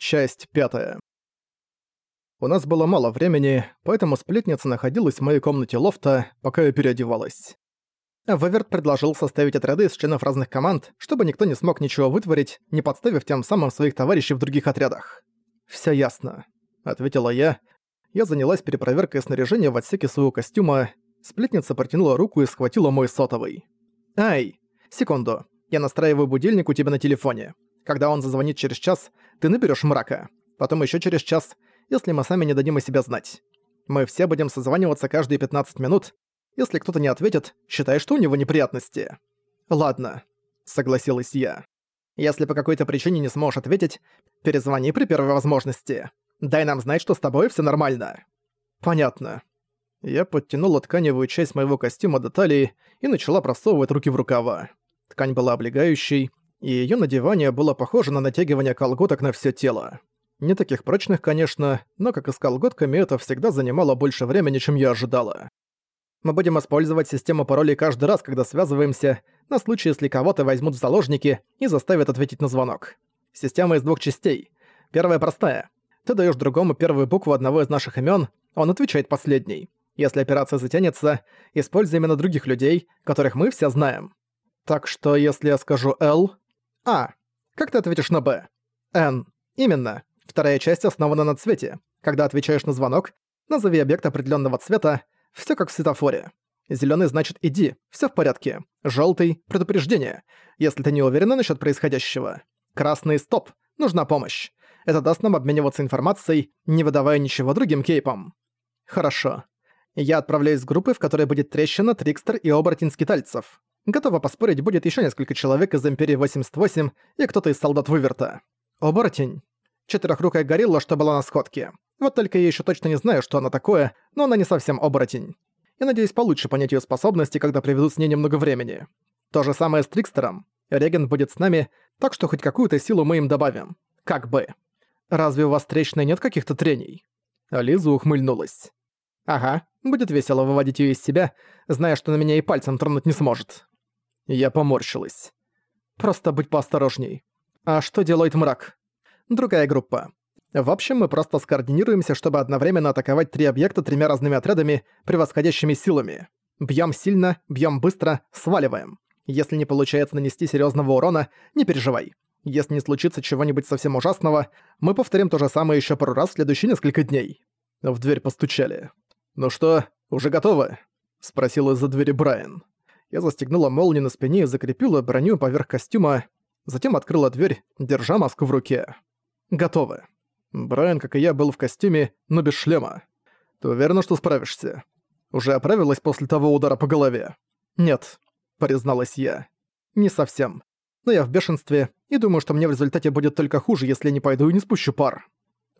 Часть пятая. У нас было мало времени, поэтому сплетница находилась в моей комнате лофта, пока я переодевалась. Выверт предложил составить отряды из членов разных команд, чтобы никто не смог ничего вытворить, не подставив тем самым своих товарищей в других отрядах. «Всё ясно», — ответила я. Я занялась перепроверкой снаряжения в отсеке своего костюма. Сплетница протянула руку и схватила мой сотовый. «Ай, секунду. Я настраиваю будильник у тебя на телефоне. Когда он зазвонит через час, ты наберешь мрака. Потом еще через час, если мы сами не дадим о себе знать. Мы все будем созваниваться каждые 15 минут. Если кто-то не ответит, считай, что у него неприятности. Ладно, согласилась я. Если по какой-то причине не сможешь ответить, перезвони при первой возможности. Дай нам знать, что с тобой все нормально. Понятно. Я подтянула тканевую часть моего костюма до талии и начала просовывать руки в рукава. Ткань была облегающей, и её надевание было похоже на натягивание колготок на всё тело. Не таких прочных, конечно, но как и с колготками это всегда занимало больше времени, чем я ожидала. Мы будем использовать систему паролей каждый раз, когда связываемся, на случай, если кого-то возьмут в заложники и заставят ответить на звонок. Система из двух частей. Первая простая. Ты даёшь другому первую букву одного из наших имён, он отвечает последний. Если операция затянется, используй именно других людей, которых мы все знаем. Так что если я скажу «Л», а. Как ты ответишь на Б? Н. Именно. Вторая часть основана на цвете. Когда отвечаешь на звонок, назови объект определенного цвета. Все как в светофоре. Зеленый значит «иди», все в порядке. Желтый — предупреждение, если ты не уверена насчет происходящего. Красный — стоп, нужна помощь. Это даст нам обмениваться информацией, не выдавая ничего другим кейпам. Хорошо. Я отправляюсь в группы, в которой будет трещина, трикстер и оборотень скитальцев. Готова поспорить, будет еще несколько человек из Империи 88 и кто-то из солдат Выверта. Оборотень. Четырехрукая горилла, что была на сходке. Вот только я еще точно не знаю, что она такое, но она не совсем оборотень. Я надеюсь получше понять ее способности, когда приведут с ней немного времени. То же самое с Трикстером. Реген будет с нами, так что хоть какую-то силу мы им добавим. Как бы. Разве у вас встречной нет каких-то трений? Лиза ухмыльнулась. Ага, будет весело выводить ее из себя, зная, что на меня и пальцем тронуть не сможет. Я поморщилась. Просто будь поосторожней. А что делает мрак? Другая группа. В общем, мы просто скоординируемся, чтобы одновременно атаковать три объекта тремя разными отрядами, превосходящими силами. Бьем сильно, бьем быстро, сваливаем. Если не получается нанести серьезного урона, не переживай. Если не случится чего-нибудь совсем ужасного, мы повторим то же самое еще пару раз в следующие несколько дней. В дверь постучали. «Ну что, уже готово?» — спросил из-за двери Брайан. Я застегнула молнию на спине и закрепила броню поверх костюма, затем открыла дверь, держа маску в руке. Готово. Брайан, как и я, был в костюме, но без шлема. Ты уверена, что справишься? Уже оправилась после того удара по голове? Нет, призналась я. Не совсем. Но я в бешенстве и думаю, что мне в результате будет только хуже, если я не пойду и не спущу пар.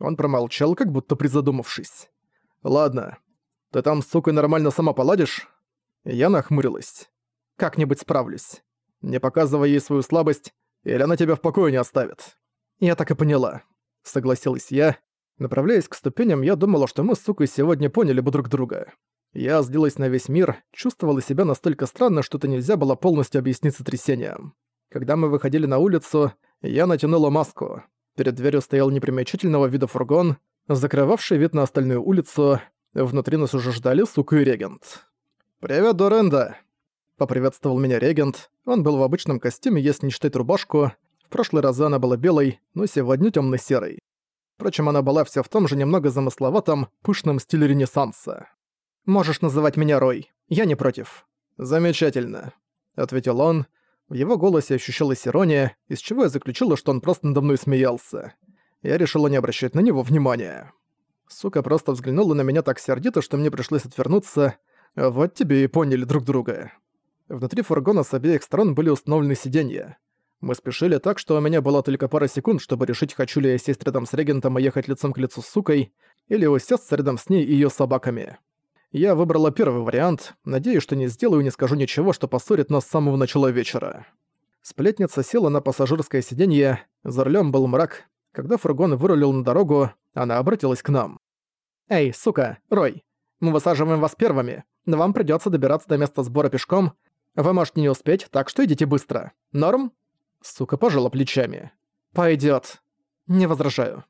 Он промолчал, как будто призадумавшись. Ладно. Ты там, сука, нормально сама поладишь? Я нахмурилась как-нибудь справлюсь. Не показывай ей свою слабость, или она тебя в покое не оставит. Я так и поняла. Согласилась я. Направляясь к ступеням, я думала, что мы с сукой сегодня поняли бы друг друга. Я злилась на весь мир, чувствовала себя настолько странно, что это нельзя было полностью объяснить сотрясением. Когда мы выходили на улицу, я натянула маску. Перед дверью стоял непримечательного вида фургон, закрывавший вид на остальную улицу. Внутри нас уже ждали сука и регент. «Привет, Доренда!» Поприветствовал меня регент. Он был в обычном костюме, если не считать рубашку. В прошлый раз она была белой, но сегодня темно серой Впрочем, она была вся в том же немного замысловатом, пышном стиле Ренессанса. «Можешь называть меня Рой. Я не против». «Замечательно», — ответил он. В его голосе ощущалась ирония, из чего я заключила, что он просто надо мной смеялся. Я решила не обращать на него внимания. Сука просто взглянула на меня так сердито, что мне пришлось отвернуться. Вот тебе и поняли друг друга. Внутри фургона с обеих сторон были установлены сиденья. Мы спешили так, что у меня было только пара секунд, чтобы решить, хочу ли я сесть рядом с регентом и ехать лицом к лицу с сукой, или усесться рядом с ней и её собаками. Я выбрала первый вариант, надеюсь, что не сделаю и не скажу ничего, что поссорит нас с самого начала вечера. Сплетница села на пассажирское сиденье, за рулем был мрак. Когда фургон вырулил на дорогу, она обратилась к нам. «Эй, сука, Рой, мы высаживаем вас первыми, но вам придётся добираться до места сбора пешком, вы можете не успеть, так что идите быстро. Норм?» Сука пожала плечами. «Пойдёт. Не возражаю».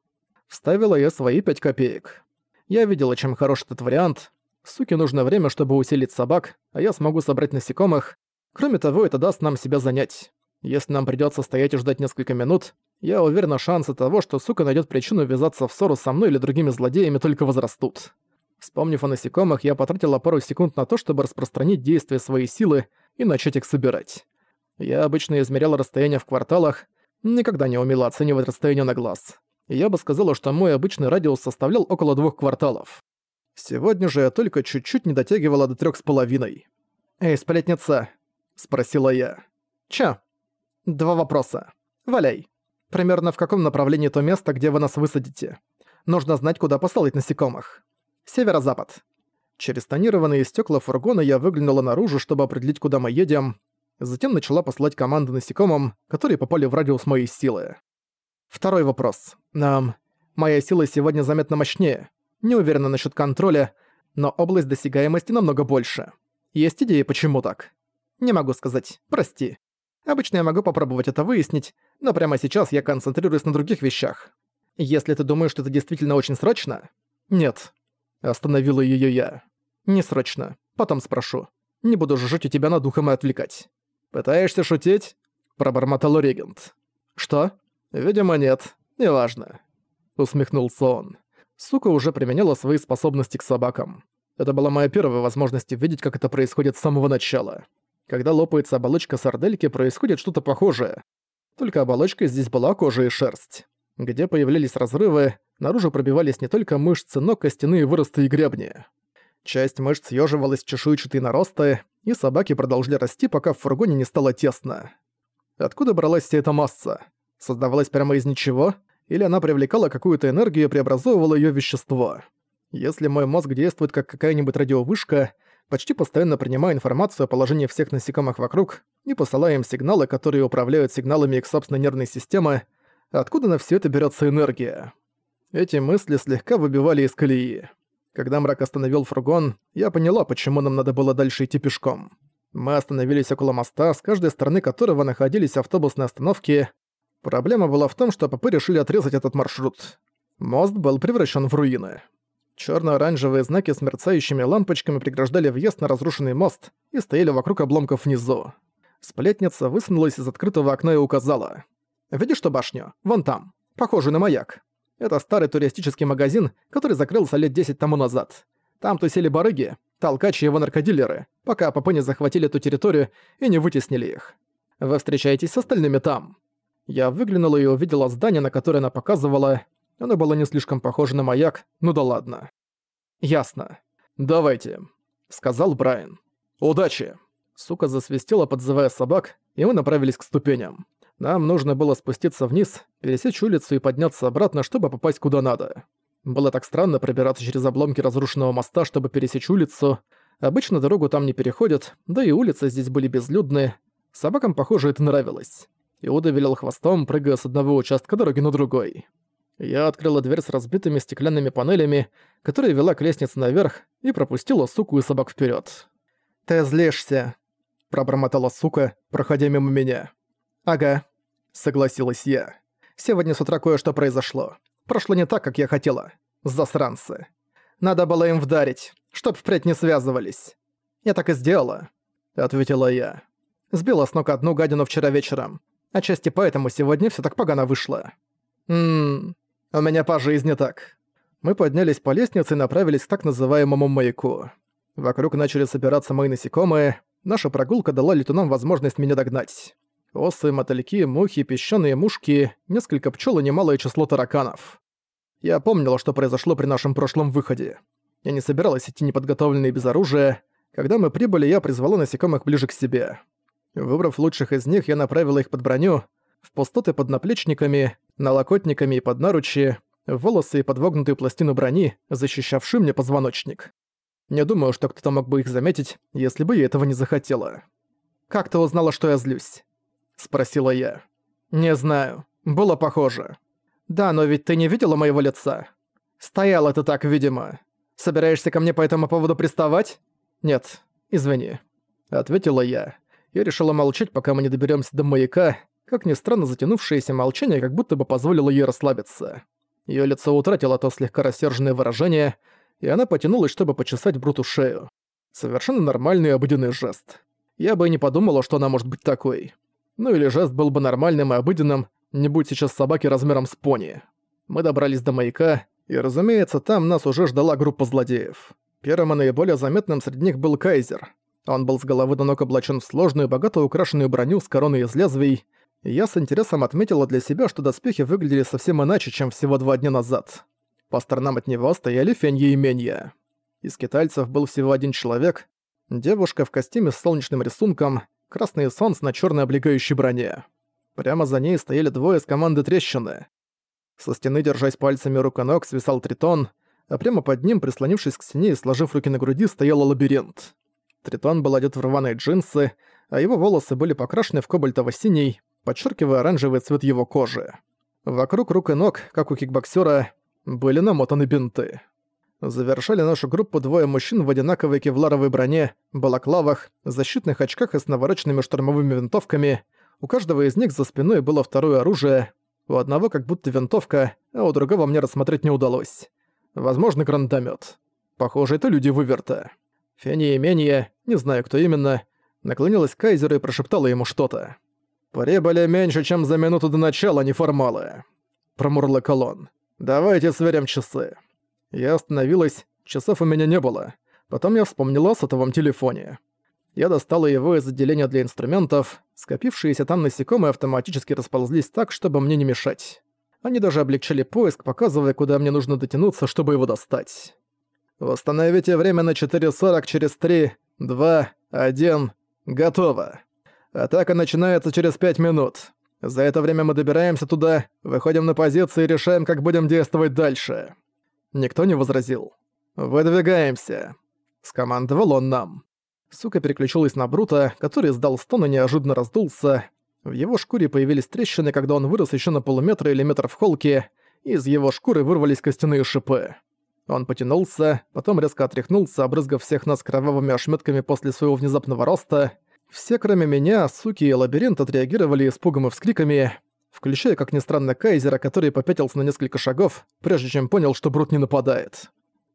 Вставила я свои пять копеек. Я видела, чем хорош этот вариант. Суке нужно время, чтобы усилить собак, а я смогу собрать насекомых. Кроме того, это даст нам себя занять. Если нам придётся стоять и ждать несколько минут, я уверена, шансы того, что сука найдёт причину ввязаться в ссору со мной или другими злодеями, только возрастут. Вспомнив о насекомых, я потратила пару секунд на то, чтобы распространить действие своей силы и начать их собирать. Я обычно измеряла расстояние в кварталах, никогда не умела оценивать расстояние на глаз. я бы сказала, что мой обычный радиус составлял около двух кварталов. Сегодня же я только чуть-чуть не дотягивала до трёх с половиной. «Эй, сплетница!» — спросила я. «Чё?» «Два вопроса. Валяй. Примерно в каком направлении то место, где вы нас высадите? Нужно знать, куда послать насекомых. Северо-запад». Через тонированные стекла фургона я выглянула наружу, чтобы определить, куда мы едем. Затем начала посылать команды насекомым, которые попали в радиус моей силы. Второй вопрос. Эм, моя сила сегодня заметно мощнее. Не уверена насчет контроля, но область досягаемости намного больше. Есть идеи, почему так? Не могу сказать. Прости. Обычно я могу попробовать это выяснить, но прямо сейчас я концентрируюсь на других вещах. Если ты думаешь, что это действительно очень срочно... Нет. Остановила её я. Не срочно. Потом спрошу. Не буду жужжать у тебя над духом и отвлекать. Пытаешься шутить? Пробормотал регент. Что? Видимо, нет. Неважно. Усмехнулся он. Сука уже применяла свои способности к собакам. Это была моя первая возможность видеть, как это происходит с самого начала. Когда лопается оболочка сардельки, происходит что-то похожее. Только оболочка здесь была кожа и шерсть. Где появлялись разрывы, наружу пробивались не только мышцы, но костяные выросты и гребни. Часть мышц съеживалась в чешуйчатые наросты, и собаки продолжили расти, пока в фургоне не стало тесно. Откуда бралась вся эта масса? Создавалась прямо из ничего? или она привлекала какую-то энергию и преобразовывала в вещество. Если мой мозг действует как какая-нибудь радиовышка, почти постоянно принимая информацию о положении всех насекомых вокруг и посылая им сигналы, которые управляют сигналами их собственной нервной системы, откуда на всё это берётся энергия? Эти мысли слегка выбивали из колеи. Когда мрак остановил фургон, я поняла, почему нам надо было дальше идти пешком. Мы остановились около моста, с каждой стороны которого находились автобусные остановки, Проблема была в том, что попы решили отрезать этот маршрут. Мост был превращен в руины. Черно-оранжевые знаки с мерцающими лампочками преграждали въезд на разрушенный мост и стояли вокруг обломков внизу. Сплетница высунулась из открытого окна и указала. «Видишь ту башню? Вон там. Похожий на маяк. Это старый туристический магазин, который закрылся лет 10 тому назад. Там тусили барыги, толкачи и его наркодилеры, пока попы не захватили эту территорию и не вытеснили их. Вы встречаетесь с остальными там. Я выглянула и увидела здание, на которое она показывала. Оно было не слишком похоже на маяк, ну да ладно. «Ясно. Давайте», — сказал Брайан. «Удачи!» Сука засвистела, подзывая собак, и мы направились к ступеням. Нам нужно было спуститься вниз, пересечь улицу и подняться обратно, чтобы попасть куда надо. Было так странно пробираться через обломки разрушенного моста, чтобы пересечь улицу. Обычно дорогу там не переходят, да и улицы здесь были безлюдные. Собакам, похоже, это нравилось. Иуда вилял хвостом, прыгая с одного участка дороги на другой. Я открыла дверь с разбитыми стеклянными панелями, которая вела к лестнице наверх, и пропустила суку и собак вперед. «Ты злишься», — пробормотала сука, проходя мимо меня. «Ага», — согласилась я. «Сегодня с утра кое-что произошло. Прошло не так, как я хотела. Засранцы. Надо было им вдарить, чтоб впредь не связывались. Я так и сделала», — ответила я. Сбила с ног одну гадину вчера вечером. Отчасти поэтому сегодня все так погано вышло. Ммм, у меня по жизни так. Мы поднялись по лестнице и направились к так называемому маяку. Вокруг начали собираться мои насекомые. Наша прогулка дала летунам возможность меня догнать. Осы, мотыльки, мухи, песчаные мушки, несколько пчел и немалое число тараканов. Я помнила, что произошло при нашем прошлом выходе. Я не собиралась идти неподготовленной без оружия. Когда мы прибыли, я призвала насекомых ближе к себе. Выбрав лучших из них, я направила их под броню, в пустоты под наплечниками, налокотниками и под наручи, в волосы и подвогнутую пластину брони, защищавшую мне позвоночник. Не думаю, что кто-то мог бы их заметить, если бы я этого не захотела. «Как ты узнала, что я злюсь?» — спросила я. «Не знаю. Было похоже». «Да, но ведь ты не видела моего лица?» «Стояла ты так, видимо. Собираешься ко мне по этому поводу приставать?» «Нет, извини», — ответила я. Я решила молчать, пока мы не доберемся до маяка. Как ни странно, затянувшееся молчание как будто бы позволило ей расслабиться. Её лицо утратило то слегка рассерженное выражение, и она потянулась, чтобы почесать Бруту шею. Совершенно нормальный обыденный жест. Я бы и не подумала, что она может быть такой. Ну или жест был бы нормальным и обыденным, не будь сейчас собаки размером с пони. Мы добрались до маяка, и, разумеется, там нас уже ждала группа злодеев. Первым и наиболее заметным среди них был Кайзер. Он был с головы до ног облачен в сложную, богато украшенную броню с короной из лезвий, и я с интересом отметила для себя, что доспехи выглядели совсем иначе, чем всего два дня назад. По сторонам от него стояли Фенья и Менья. Из китайцев был всего один человек, девушка в костюме с солнечным рисунком, красный солнце на черной облегающей броне. Прямо за ней стояли двое из команды трещины. Со стены, держась пальцами рук и ног, свисал тритон, а прямо под ним, прислонившись к стене и сложив руки на груди, стоял лабиринт. Тритон был одет в рваные джинсы, а его волосы были покрашены в кобальтово-синий, подчеркивая оранжевый цвет его кожи. Вокруг рук и ног, как у кикбоксера, были намотаны бинты. Завершали нашу группу двое мужчин в одинаковой кевларовой броне, балаклавах, защитных очках и с навороченными штурмовыми винтовками. У каждого из них за спиной было второе оружие. У одного как будто винтовка, а у другого мне рассмотреть не удалось. Возможно, гранатомет. Похоже, это люди выверта. Фения Менья, не знаю кто именно, наклонилась к Кайзеру и прошептала ему что-то. «Прибыли меньше, чем за минуту до начала, неформалы», — промурла колонн. «Давайте сверим часы». Я остановилась, часов у меня не было. Потом я вспомнила о сотовом телефоне. Я достала его из отделения для инструментов, скопившиеся там насекомые автоматически расползлись так, чтобы мне не мешать. Они даже облегчили поиск, показывая, куда мне нужно дотянуться, чтобы его достать. «Восстановите время на 4.40 через 3, 2, 1. Готово. Атака начинается через 5 минут. За это время мы добираемся туда, выходим на позиции и решаем, как будем действовать дальше». Никто не возразил. «Выдвигаемся», — скомандовал он нам. Сука переключилась на Брута, который сдал стон и неожиданно раздулся. В его шкуре появились трещины, когда он вырос еще на полуметра или метр в холке, и из его шкуры вырвались костяные шипы. Он потянулся, потом резко отряхнулся, обрызгав всех нас кровавыми ошметками после своего внезапного роста. Все, кроме меня, суки и лабиринт отреагировали испугом и вскриками, включая, как ни странно, Кайзера, который попятился на несколько шагов, прежде чем понял, что Брут не нападает.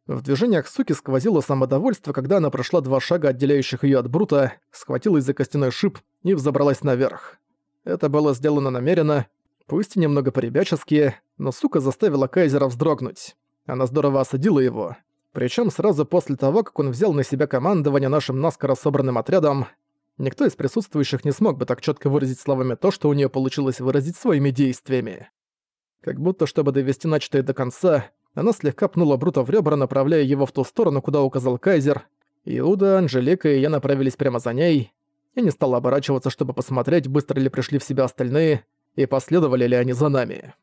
В движениях суки сквозило самодовольство, когда она прошла два шага, отделяющих ее от Брута, схватилась за костяной шип и взобралась наверх. Это было сделано намеренно, пусть и немного поребячески, но сука заставила Кайзера вздрогнуть. Она здорово осадила его. Причем сразу после того, как он взял на себя командование нашим наскоро собранным отрядом, никто из присутствующих не смог бы так четко выразить словами то, что у нее получилось выразить своими действиями. Как будто, чтобы довести начатое до конца, она слегка пнула Брута в ребра, направляя его в ту сторону, куда указал Кайзер. Иуда, Анжелика и я направились прямо за ней. Я не стал оборачиваться, чтобы посмотреть, быстро ли пришли в себя остальные, и последовали ли они за нами.